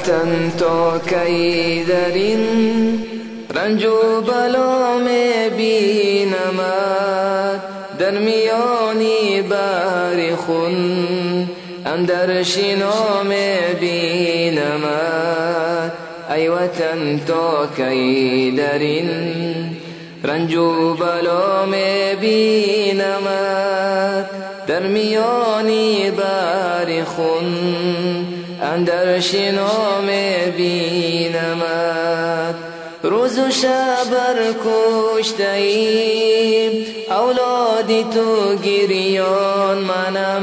وطن تو کی در این رنج و بلا می بینمد در میانی بر خون اندر شنا می بینمد ای وطن تو کی در این رنج و بلا می بینمد در میانی بر خون اندر شنا می بینمد روز و شب کشته ایم اولادی تو گریان منم.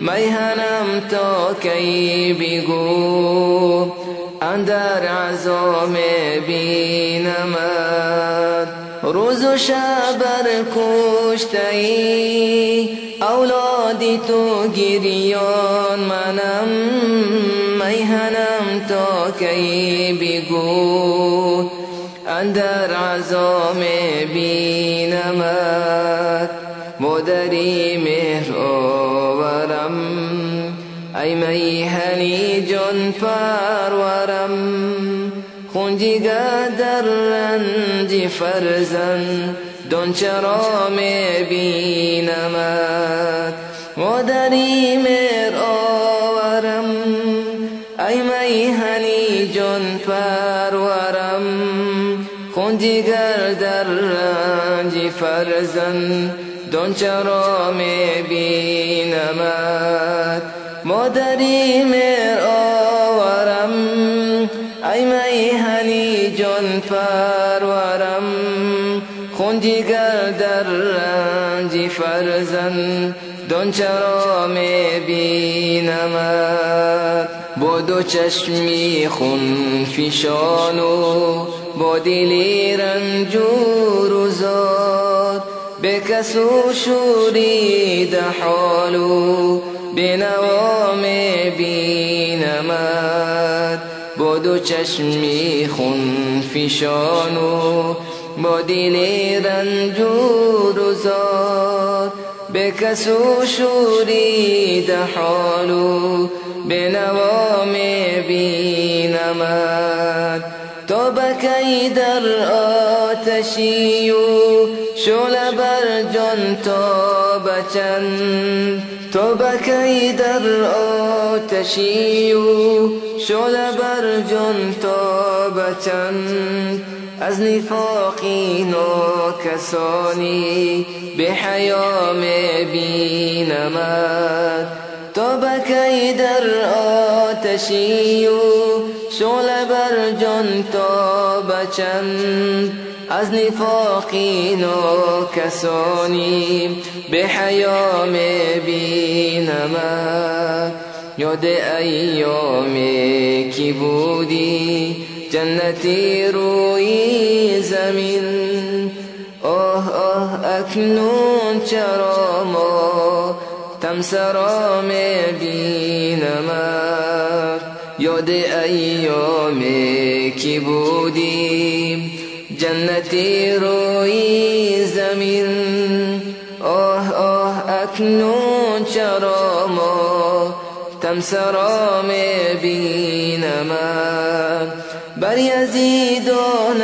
میهنم تا کی بگو. اندر عذاب بینمد روز و شب کشته ای اولادی تو گریان منم میهنم تا کی بگو. اندر عذاب بینمد مادری مهر آورم ای میهنی جان پرورم. خونجیگه در رنج فرزن دون چرا می بینمد مادری مر آورم. ای میهنی جان پرورم. خونجیگر در رنج فرزن دون چرا می بینمد مادری مر آورم. ای پرورم خونجیگر در رنج فرزن. دون چرا می بینمد با دو چشمی خون فشانو با دلی رنجور و زاد به کسو شورید حالو به نوا می بینمد با دو چشمی خون فشانو با دل رنجور و زاد به کسو شورید حالو به نوا می بینمد تو بکی در آتشی و شل بر جان تا بچند تو بکی در آتشی و شل بر جان تا بچند از نفاقی کسانی به حیا می بینمد تو بکی در آتشی و شعل بر جان تا از نفاقی کسانی به حیا می بینمد یاد ایامی کی بودی؟ جنتی روی زمین. آه آه اکنون چرا ما تمسرا می بینمد یاد ایامی کی بودیم جنتی روی زمین. آه آه اکنون چرا ما تمسرا می بینمد بر یزیدانت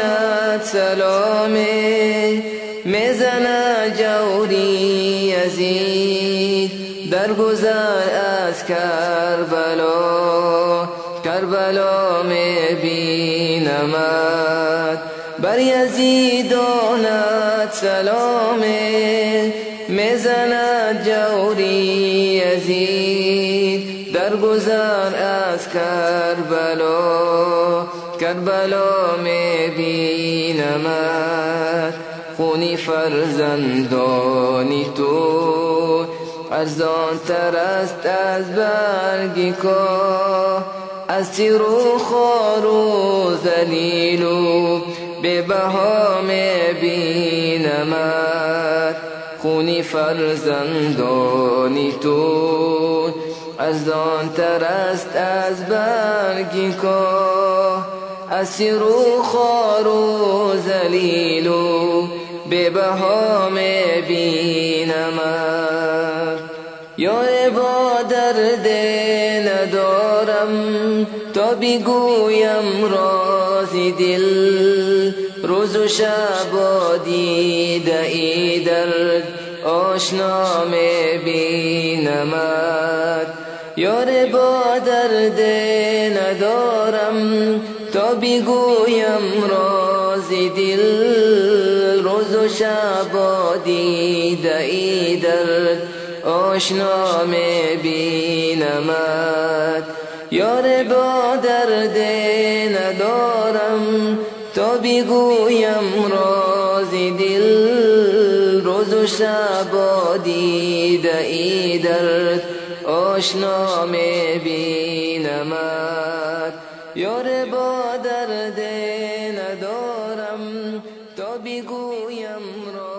سلامی می‌زنه جوری یزید. در گذر از کربلا کربلا می بینمد بر یزیدانت سلامی می‌زنه جوری یزید. در گذر از کربلا کربلا می بینمد خونی فرزندانی تو ارزان تر است از برگی کا. از تیر و خار و زلیل و به بها می بینمد خونی فرزندانی تو ارزان تر است از برگی کا اسیر و خار و زلیل و به بها می بینمد یا با درد ندارم تا بگویم رازی دل روز و شب دیده ای درد آشنا بینمت. یار با درد ندارم تا بگویم رازی دل روز و شب دیده ای درد آشنا بینمت. یار با درد ندارم. تا بگویم رازی دل روز و شب دیده ای درد. آشنا بینمت یار با درد ندارم. تا بگویم رازی